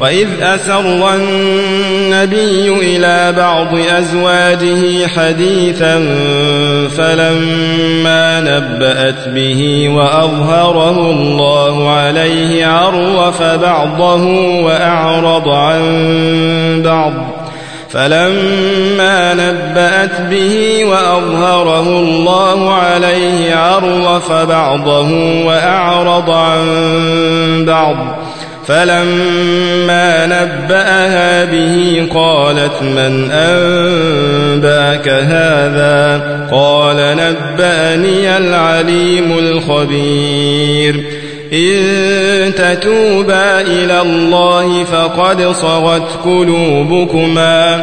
وإذ أسر النبي إلى بعض أزواجه حديثا فلما نبأت به وأظهره الله عليه عرف بعضه وأعرض عن بعض فلما نبأت به وأظهره الله عليه عرف بعضه وأعرض عن بعض فلما نبأها به قالت من أنبأك هذا؟ قال نبأني العليم الخبير. إن تتوبا إلى الله فقد صغت قلوبكما.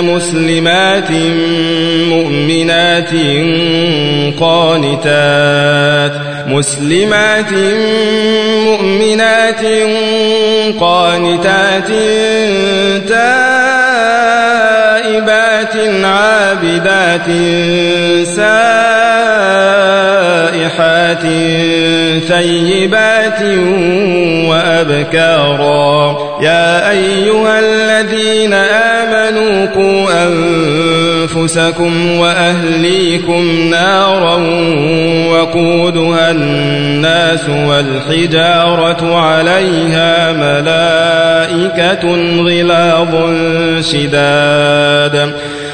مسلمات مؤمنات قانتات مسلمات مؤمنات قانتات تائبات عابدات سائحات ثيبات وأبكارا. يا أيها الذين آمنوا قوا أنفسكم وأهليكم نارا وقودها الناس والحجارة عليها ملائكة غلاظ شداد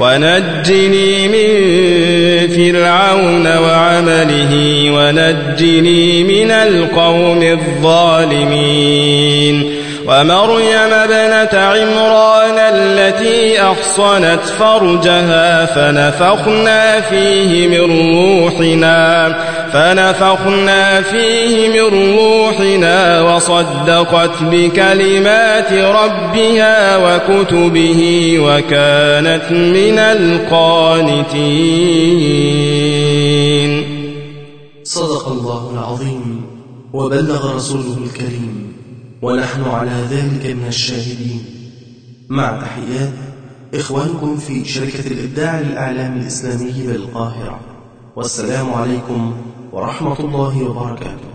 ونجني من فرعون وعمله ونجني من القوم الظالمين ومريم ابنة عمران التي أحصنت فرجها فنفخنا فيه من روحنا فنفخنا فيه من روحنا وصدقت بكلمات ربها وكتبه وكانت من القانتين. صدق الله العظيم وبلغ رسوله الكريم. ونحن على ذلك من الشاهدين. مع تحيات إخوانكم في شركة الإبداع للإعلام الإسلامي بالقاهرة. والسلام عليكم ورحمة الله وبركاته.